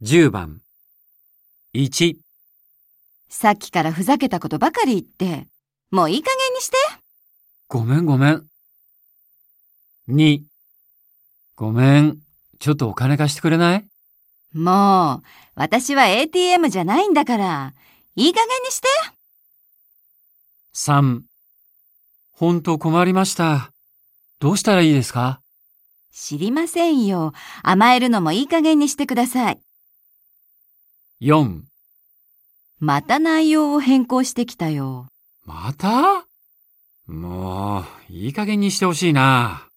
10番。1、さっきからふざけたことばかり言って、もういい加減にして。ごめんごめん。2、ごめん。ちょっとお金貸してくれない？もう、私は ATM じゃないんだから、いい加減にして。?3、ほんと困りました。どうしたらいいですか？知りませんよ。甘えるのもいい加減にしてください。?4、また内容を変更してきたよ。また？もう、いい加減にしてほしいな。